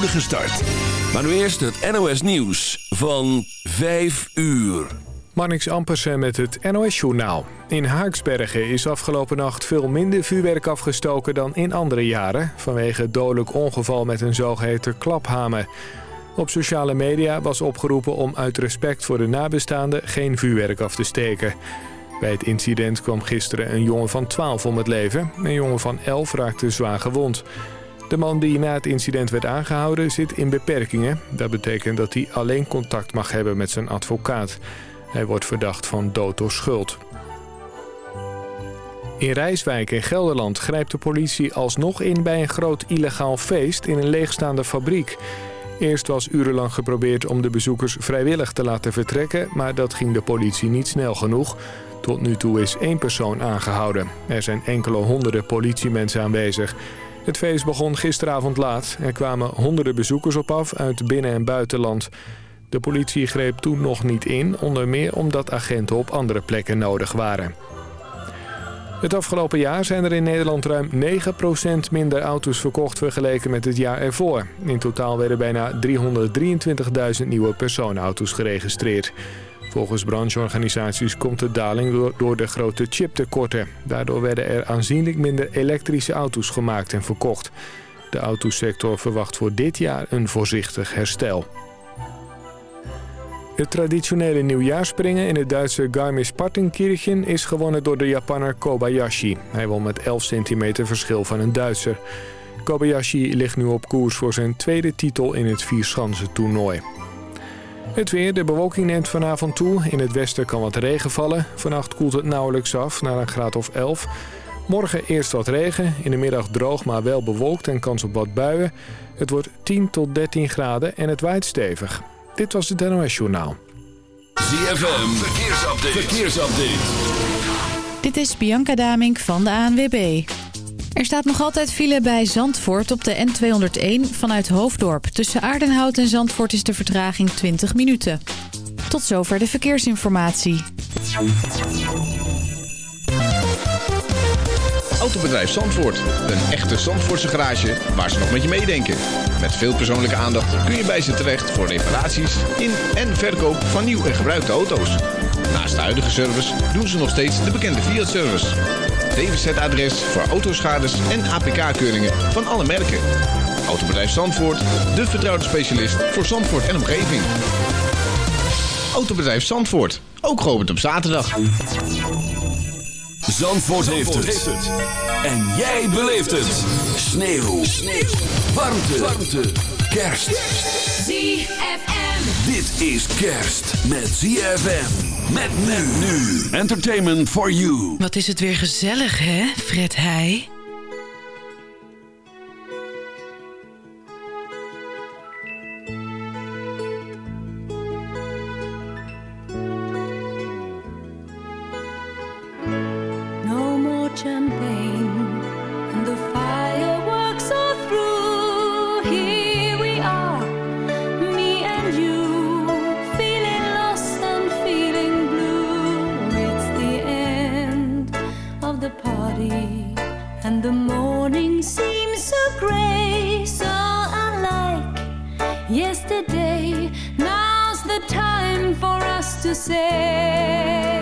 start. Maar nu eerst het NOS Nieuws van 5 uur. Marnix Ampersen met het NOS-journaal. In Haaksbergen is afgelopen nacht veel minder vuurwerk afgestoken dan in andere jaren... vanwege dodelijk ongeval met een zogeheten klaphamer. Op sociale media was opgeroepen om uit respect voor de nabestaanden geen vuurwerk af te steken. Bij het incident kwam gisteren een jongen van 12 om het leven. Een jongen van 11 raakte zwaar gewond. De man die na het incident werd aangehouden zit in beperkingen. Dat betekent dat hij alleen contact mag hebben met zijn advocaat. Hij wordt verdacht van dood door schuld. In Rijswijk in Gelderland grijpt de politie alsnog in bij een groot illegaal feest in een leegstaande fabriek. Eerst was urenlang geprobeerd om de bezoekers vrijwillig te laten vertrekken, maar dat ging de politie niet snel genoeg. Tot nu toe is één persoon aangehouden. Er zijn enkele honderden politiemensen aanwezig. Het feest begon gisteravond laat. Er kwamen honderden bezoekers op af uit binnen- en buitenland. De politie greep toen nog niet in, onder meer omdat agenten op andere plekken nodig waren. Het afgelopen jaar zijn er in Nederland ruim 9% minder auto's verkocht vergeleken met het jaar ervoor. In totaal werden bijna 323.000 nieuwe personenauto's geregistreerd. Volgens brancheorganisaties komt de daling door de grote chiptekorten. Daardoor werden er aanzienlijk minder elektrische auto's gemaakt en verkocht. De autosector verwacht voor dit jaar een voorzichtig herstel. Het traditionele nieuwjaarspringen in het Duitse Garmisch-Partenkirchen is gewonnen door de Japanner Kobayashi. Hij won met 11 centimeter verschil van een Duitser. Kobayashi ligt nu op koers voor zijn tweede titel in het vierschansen toernooi. Het weer, de bewolking neemt vanavond toe. In het westen kan wat regen vallen. Vannacht koelt het nauwelijks af naar een graad of 11. Morgen eerst wat regen, in de middag droog maar wel bewolkt en kans op wat buien. Het wordt 10 tot 13 graden en het waait stevig. Dit was het NOS Journaal. ZFM, verkeersupdate. verkeersupdate. Dit is Bianca Damink van de ANWB. Er staat nog altijd file bij Zandvoort op de N201 vanuit Hoofddorp. Tussen Aardenhout en Zandvoort is de vertraging 20 minuten. Tot zover de verkeersinformatie. Autobedrijf Zandvoort. Een echte Zandvoortse garage waar ze nog met je meedenken. Met veel persoonlijke aandacht kun je bij ze terecht voor reparaties in en verkoop van nieuw en gebruikte auto's. Naast de huidige service doen ze nog steeds de bekende Fiat-service. DWZ-adres voor autoschades en APK-keuringen van alle merken. Autobedrijf Zandvoort, de vertrouwde specialist voor Zandvoort en omgeving. Autobedrijf Zandvoort, ook geopend op zaterdag. Zandvoort, heeft, het. En jij beleeft het. Sneeuw. Sneeuw. Warmte. Warmte. Kerst. ZFM. Dit is kerst met ZFM. Met men nu. Entertainment for you. Wat is het weer gezellig, hè, Fred Heij? Yesterday. Now's the time for us to say.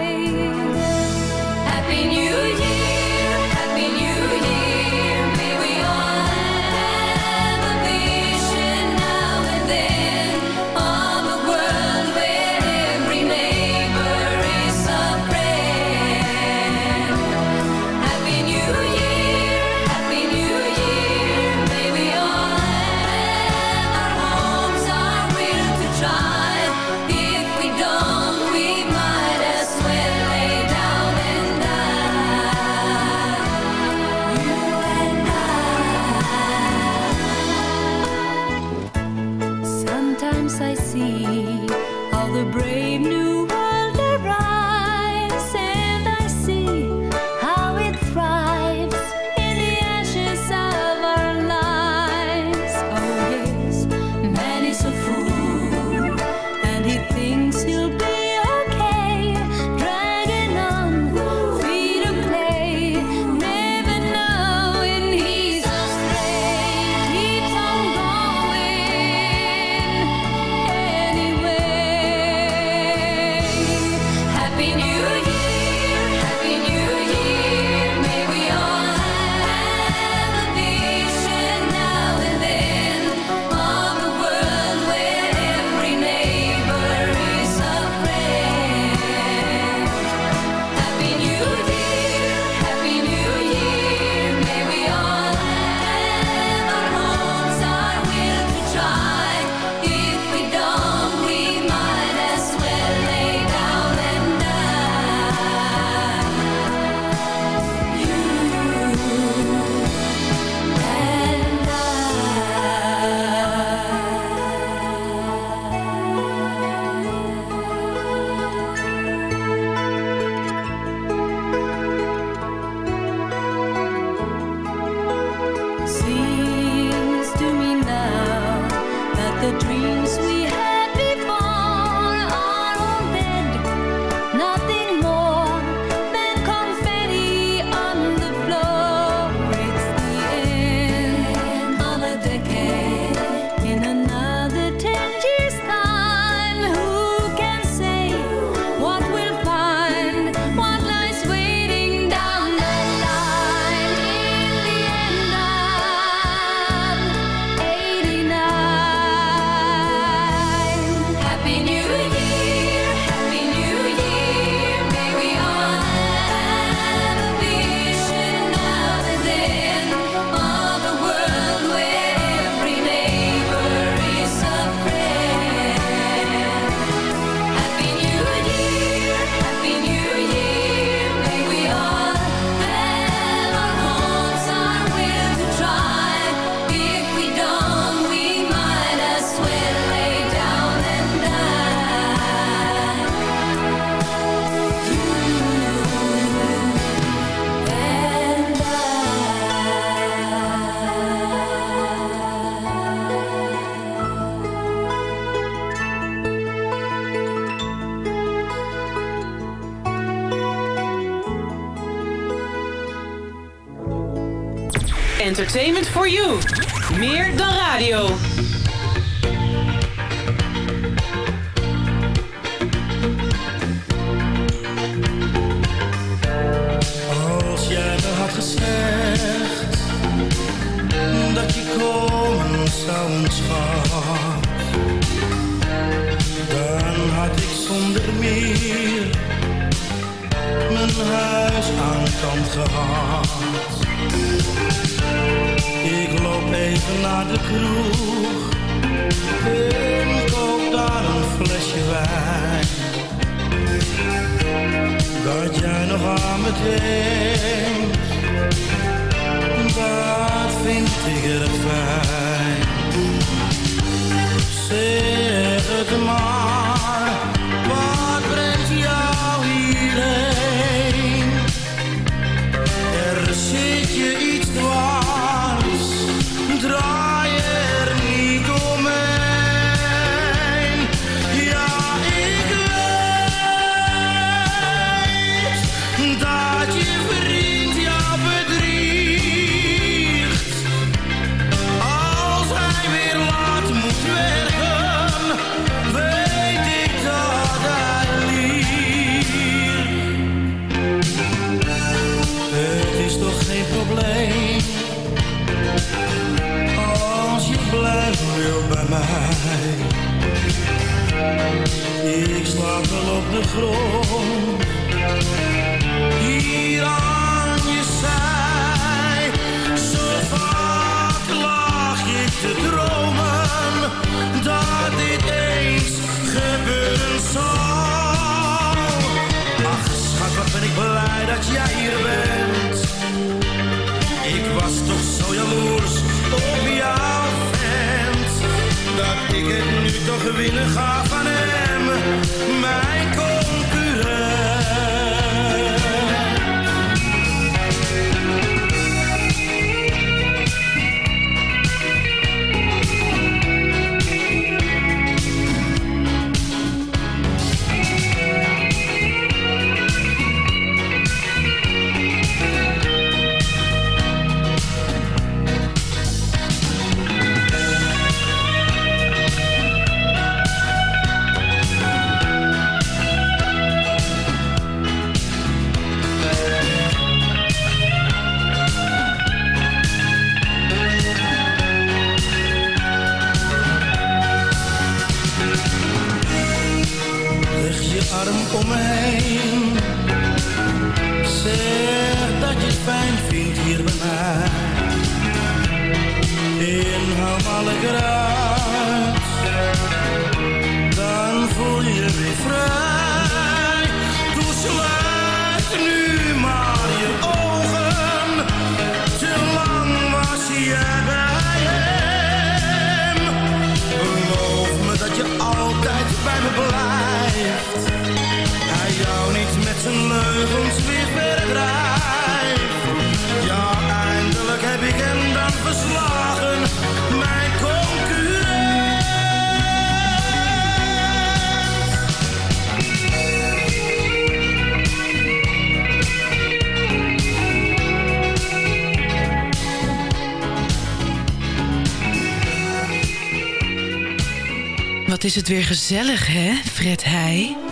entertainment for you. Meer dan blij dat jij hier bent. Ik was toch zo jaloers op jouw vent. Dat ik het nu toch winnen ga van hem. Mijn Wat is het weer gezellig, hè, Fred Heij?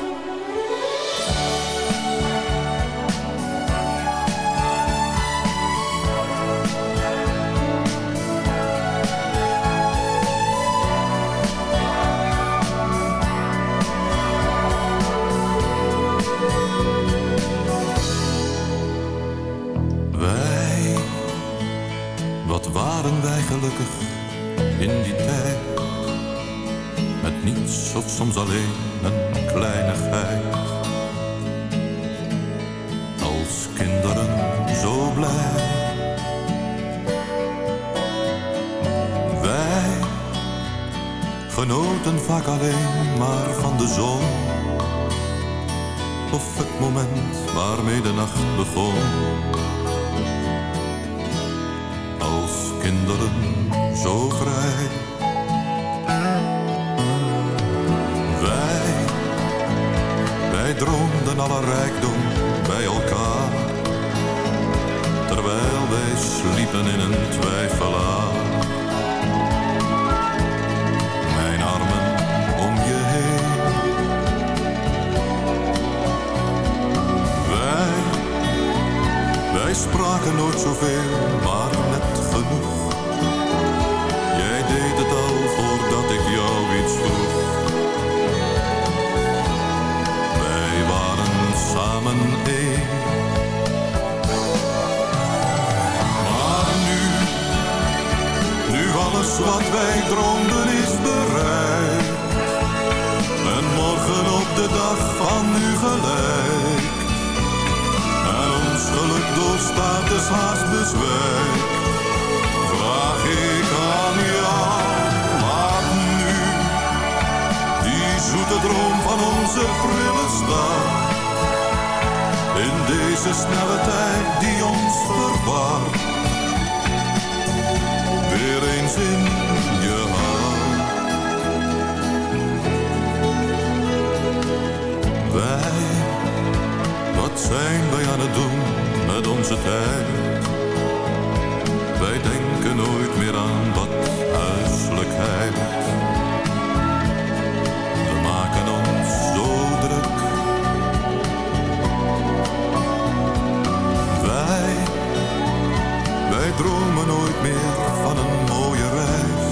Haast bezwijkt. Vraag ik aan jou, laat nu die zoete droom van onze prille stad. In deze snelle tijd die ons verwaart. Weer eens in onze tijd? Wij denken nooit meer aan wat huiselijkheid. We maken ons zo druk. Wij, wij dromen nooit meer van een mooie reis.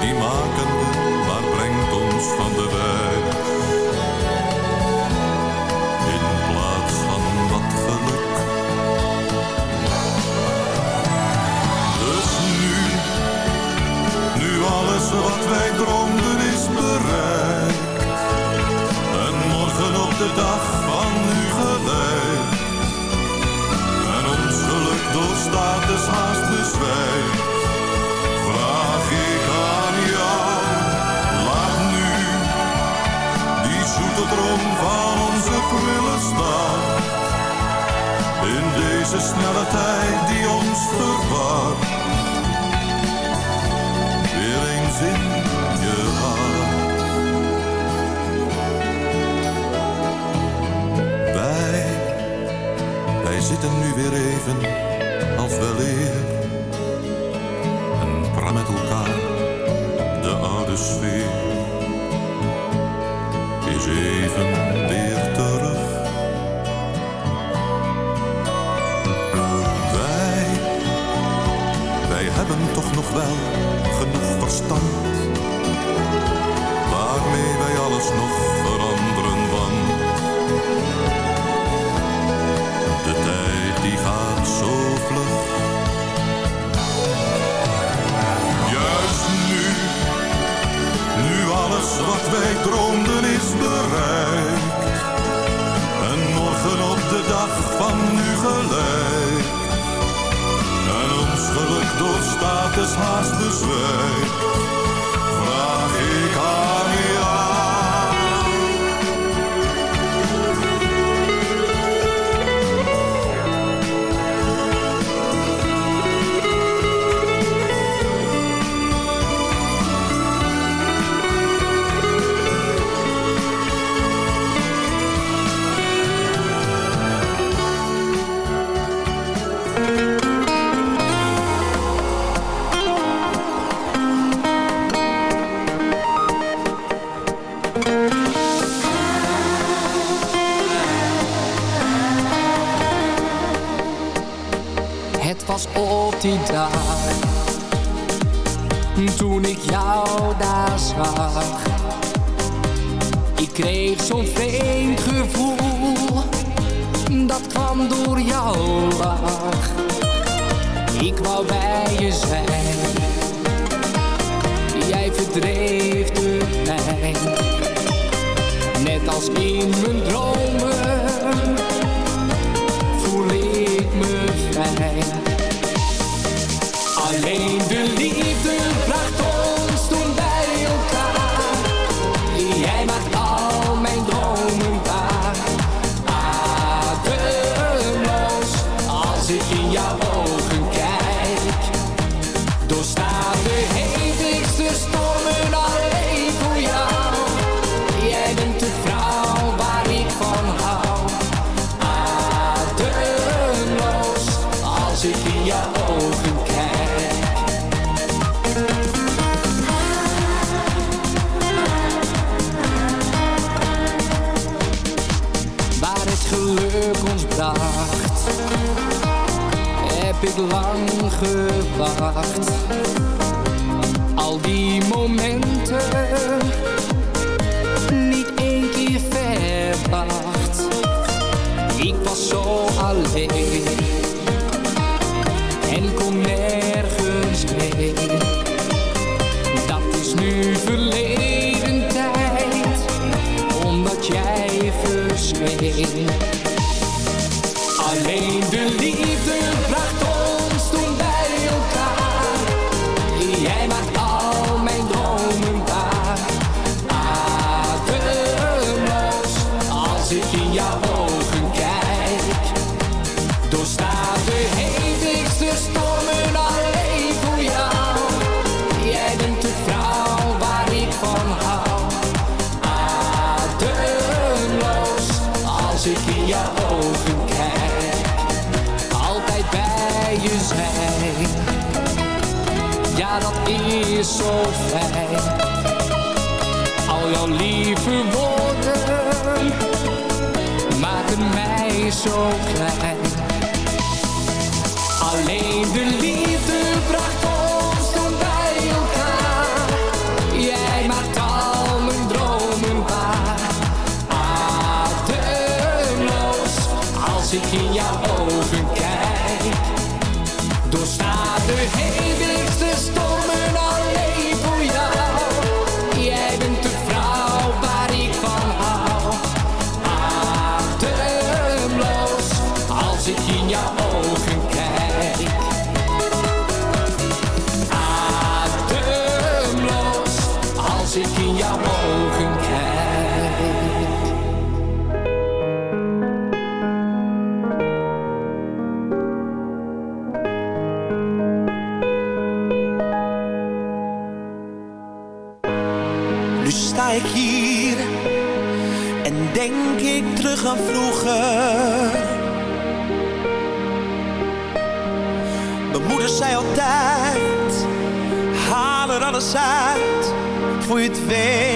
Die maken we, maar brengt ons van de wijs. De dag van nu gelijk. En ons geluk door status haast bezwijkt. Vraag ik aan jou, laat nu die zoete droom van onze prille stad. In deze snelle tijd die ons verwacht. Zitten nu weer even als weleer. En praten met elkaar de oude sfeer is even wacht zo fijn. Al jouw lieve woorden maken mij zo klein. Alleen de liefde. vroeger. Mijn moeder zei altijd, haal er alles uit voor je het weet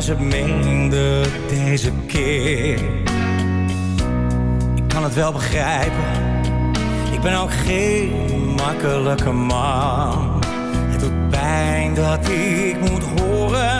maar ze meende deze keer. Ik kan het wel begrijpen, ik ben ook geen makkelijke man. Het doet pijn dat ik moet horen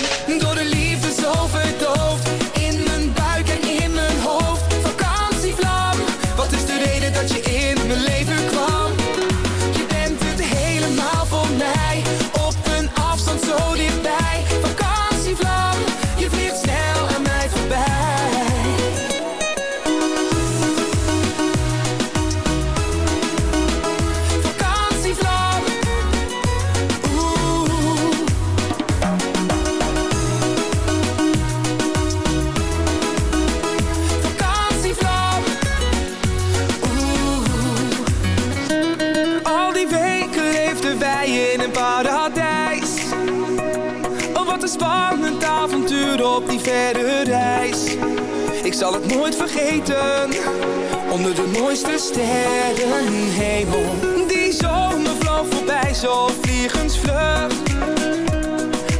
Onder de mooiste sterrenhemel. Die zomervloog voorbij zo vliegensvlug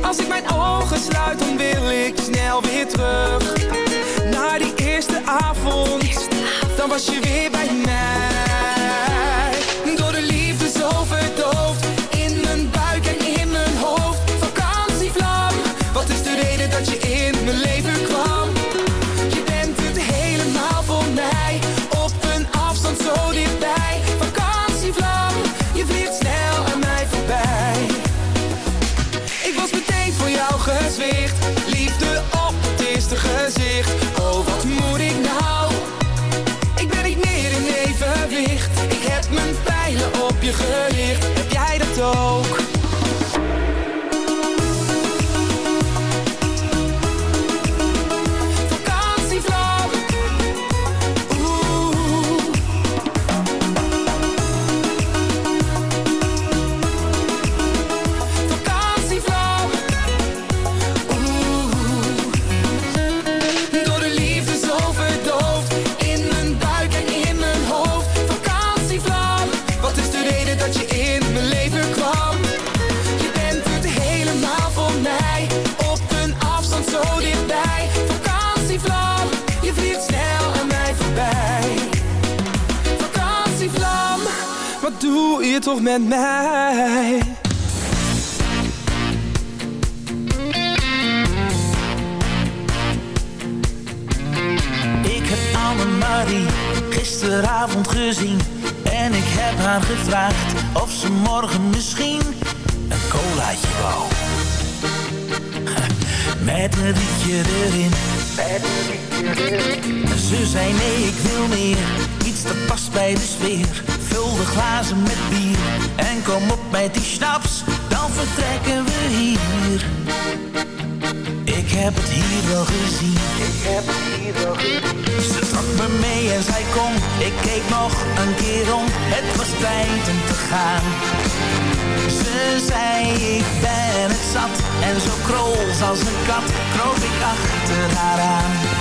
Als ik mijn ogen sluit dan wil ik snel weer terug. Naar die eerste avond. Dan was je weer bij mij. doe je toch met mij? Ik heb Annemarie gisteravond gezien En ik heb haar gevraagd of ze morgen misschien Een colaatje wou. Met een rietje erin. Ze zei nee, ik wil meer. Iets dat past bij de sfeer vulde glazen met bier. En kom op met die schnaps, dan vertrekken we hier. Ik heb het hier wel gezien. Ik heb hier wel gezien. Ze trok me mee en zij kom, ik keek nog een keer om. Het was tijd om te gaan. Ze zei ik ben het zat. En zo krols als een kat kroop ik achter haar aan.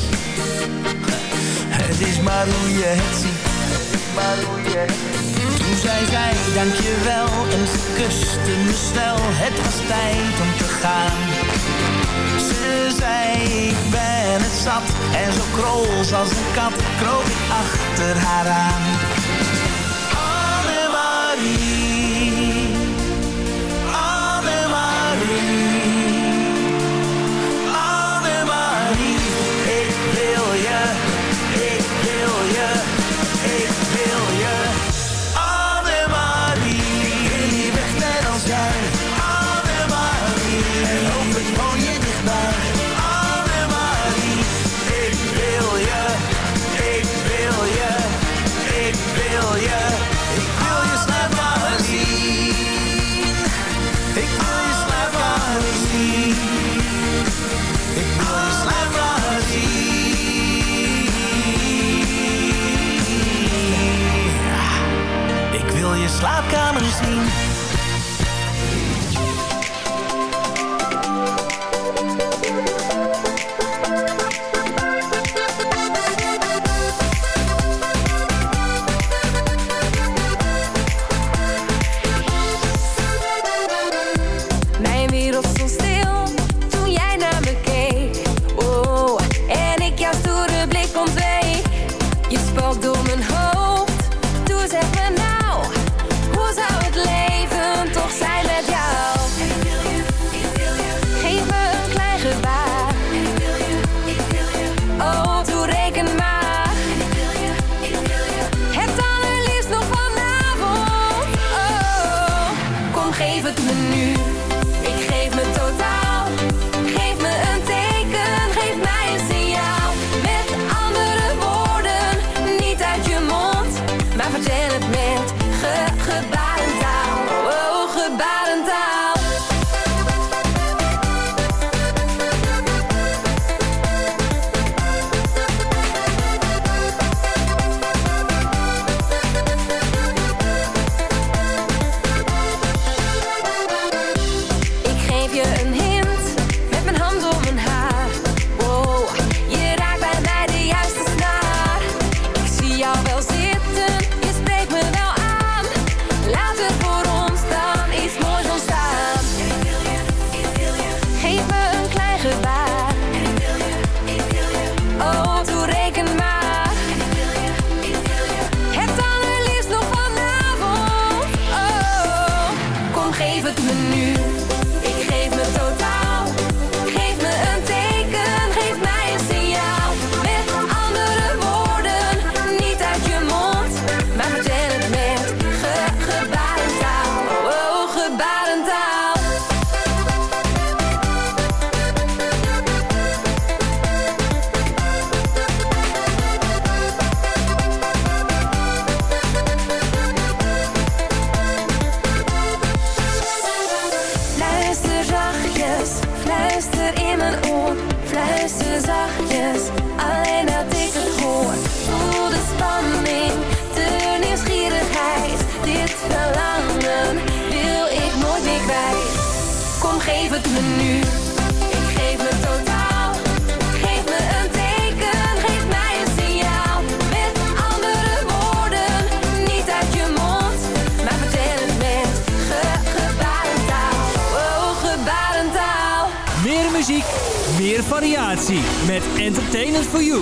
Het is maar hoe je het ziet. Maar hoe je het ziet. Toen zei zij dankjewel en ze kuste me snel. Het was tijd om te gaan. Ze zei ik ben het zat en zo krols als een kat kroop ik achter haar aan. geef het me nu. Ik geef het totaal. Geef me een teken, geef mij een signaal. Met andere woorden, niet uit je mond, maar vertel het met gebarentaal. Oh, gebarentaal. Meer muziek, meer variatie met Entertainment for You.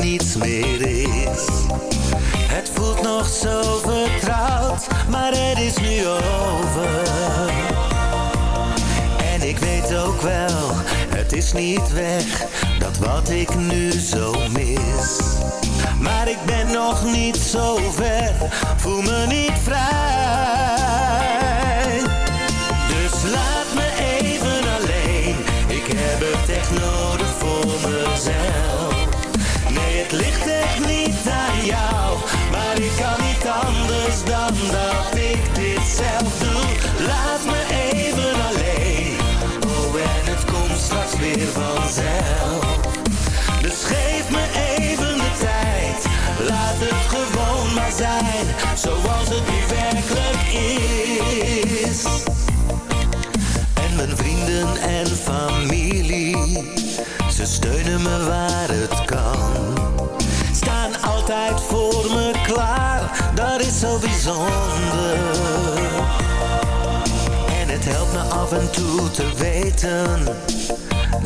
Niets meer is. Het voelt nog zo vertrouwd, maar het is nu over. En ik weet ook wel, het is niet weg, dat wat ik nu zo mis. Maar ik ben nog niet zo ver, voel me niet vrij. Ze steunen me waar het kan. Staan altijd voor me klaar, dat is zo bijzonder. En het helpt me af en toe te weten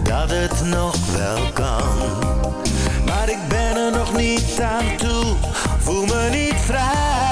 dat het nog wel kan. Maar ik ben er nog niet aan toe, voel me niet vrij.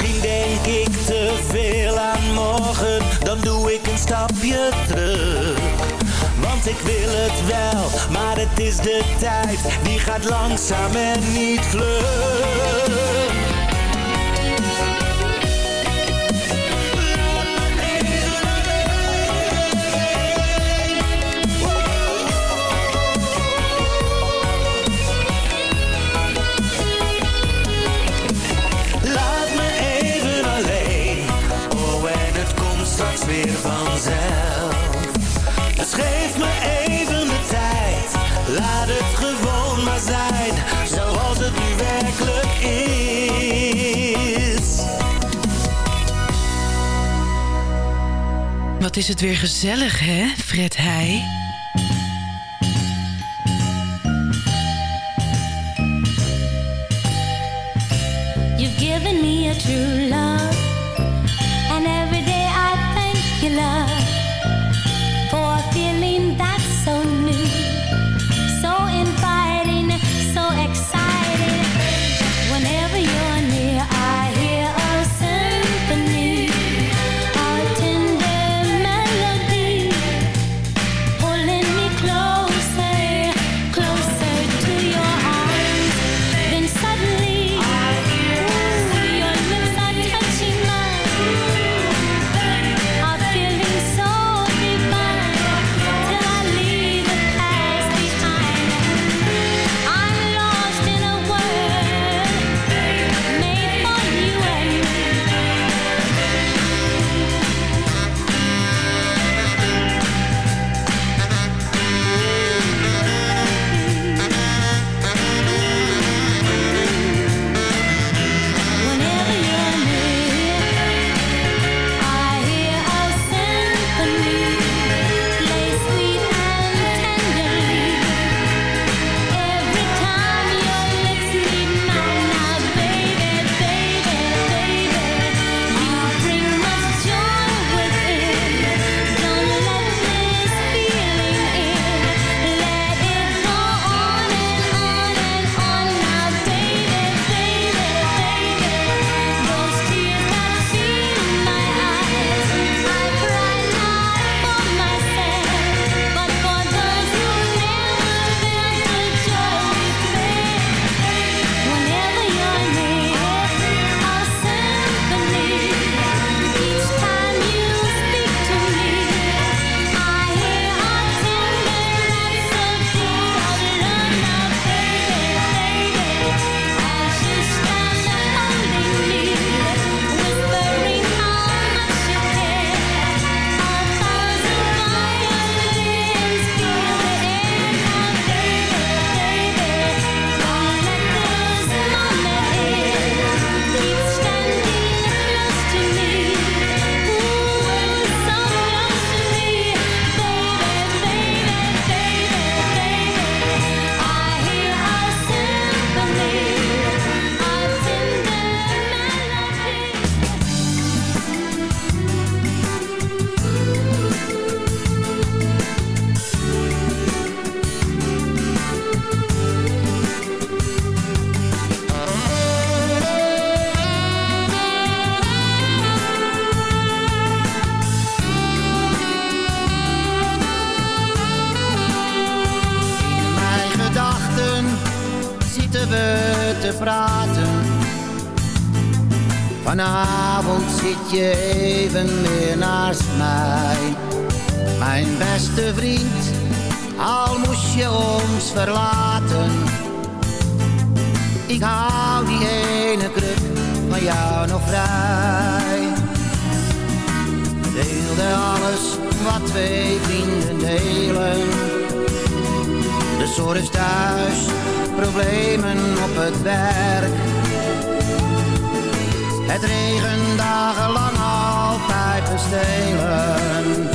Misschien denk ik te veel aan morgen, dan doe ik een stapje terug. Want ik wil het wel, maar het is de tijd, die gaat langzaam en niet vlug. Wat is het weer gezellig, hè, Fred Heij? Praten. Vanavond zit je even weer naast mij. Mijn beste vriend, al moest je ons verlaten. Ik hou die ene kruk van jou nog vrij. Deelde alles wat twee vrienden delen. De zorg thuis, problemen op het werk. Het regen dagenlang altijd bestelen.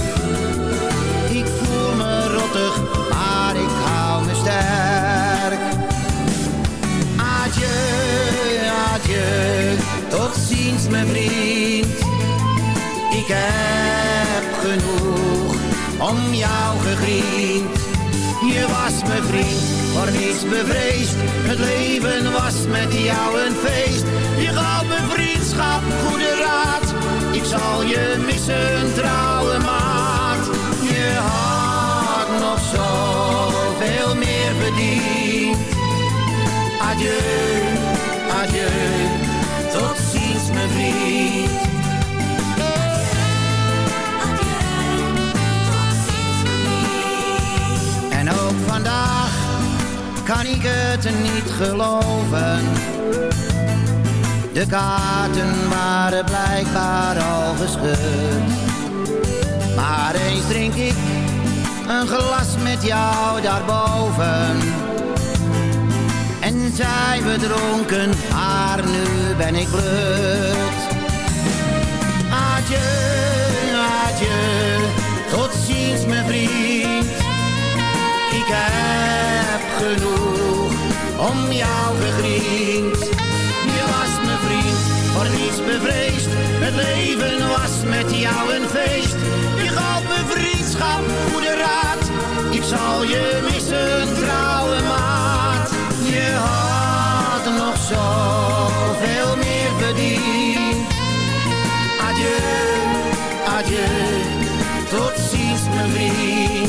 Ik voel me rottig, maar ik hou me sterk. Adieu, adieu, tot ziens mijn vriend. Ik heb genoeg om jou gegriend. Je was mijn vriend, voor niets bevreesd. Het leven was met jou een feest. Je gaf me vriendschap, goede raad. Ik zal je missen, trouwe maat. Je had nog zoveel meer verdiend. Adieu, adieu, tot ziens mijn vriend. Vandaag kan ik het niet geloven. De kaarten waren blijkbaar al geschud. Maar eens drink ik een glas met jou daarboven. En zijn we dronken, maar nu ben ik blut. Adieu, adieu, Ik heb genoeg om jou gegriend. Je was mijn vriend, voor niets bevreesd. Het leven was met jou een feest. Je gaf me vriendschap, goede raad. Ik zal je missen, trouwe maat. Je had nog zoveel meer verdiend. Adieu, adieu, tot ziens mijn vriend.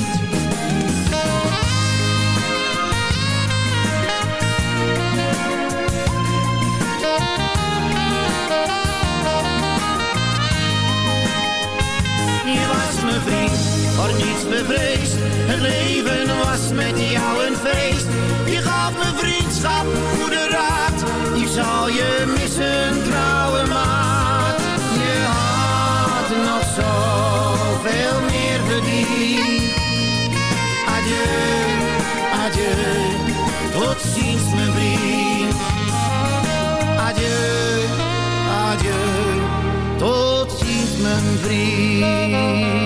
Voor niets bevreesd. Het leven was met jou een feest. Je gaf me vriendschap, goede raad. Ik zal je missen, trouwe maat. Je had nog zoveel meer verdiend. Adieu, adieu, tot ziens mijn vriend. Adieu, adieu, tot ziens mijn vriend.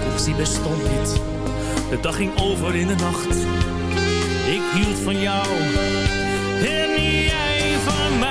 die bestond niet. De dag ging over in de nacht. Ik hield van jou en jij van mij.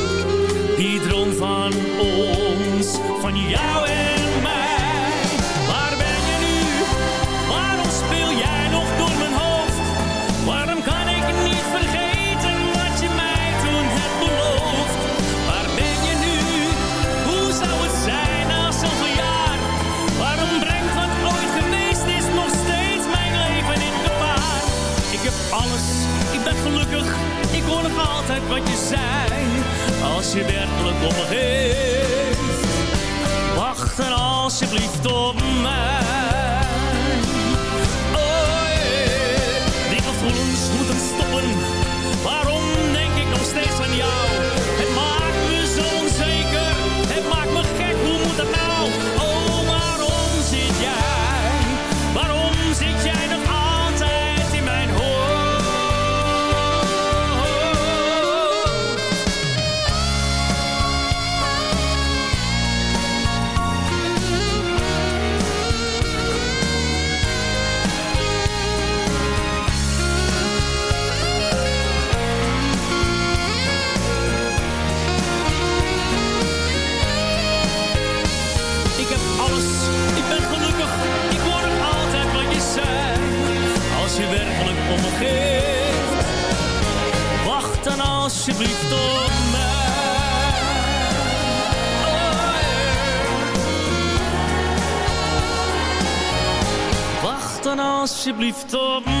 Die droom van ons, van jou en mij. Waar ben je nu? Waarom speel jij nog door mijn hoofd? Waarom kan ik niet vergeten wat je mij toen hebt beloofd? Waar ben je nu? Hoe zou het zijn na zoveel jaar? Waarom brengt wat ooit geweest is nog steeds mijn leven in gevaar? Ik heb alles, gelukkig, ik hoor nog altijd wat je zei. Als je werkelijk om me geeft, wacht dan alsjeblieft op mij. Oh yeah. die gevoelens moeten stoppen. Waarom denk ik nog steeds aan jou? Alsjeblieft op mij. Oh, yeah. Wacht dan alsjeblieft op mij.